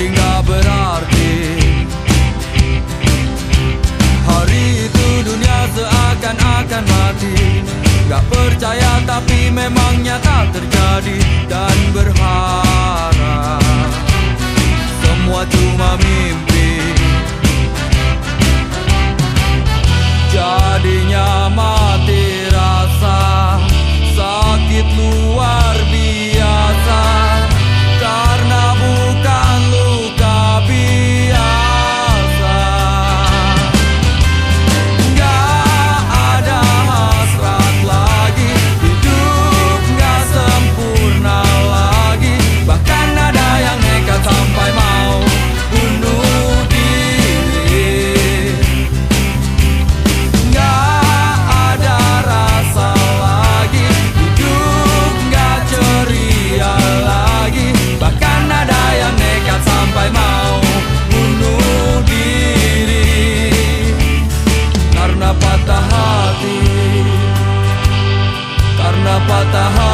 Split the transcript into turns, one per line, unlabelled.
jadi nggak berarti. Hari itu dunia seakan-akan mati. Gak percaya tapi memang nyata terjadi. Dan the heart.